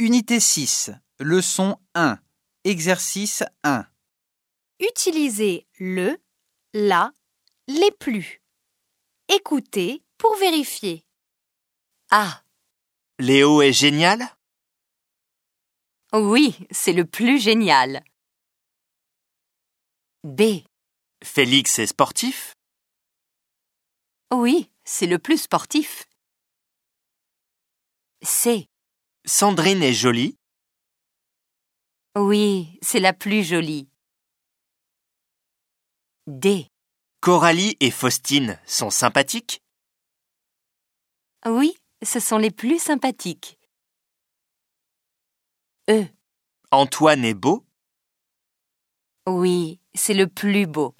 Unité 6, leçon 1, exercice 1. Utilisez le, la, les plus. Écoutez pour vérifier. A. Léo est génial? Oui, c'est le plus génial. B. Félix est sportif? Oui, c'est le plus sportif. C. Sandrine est jolie Oui, c'est la plus jolie. D. Coralie et Faustine sont sympathiques Oui, ce sont les plus sympathiques. E. Antoine est beau Oui, c'est le plus beau.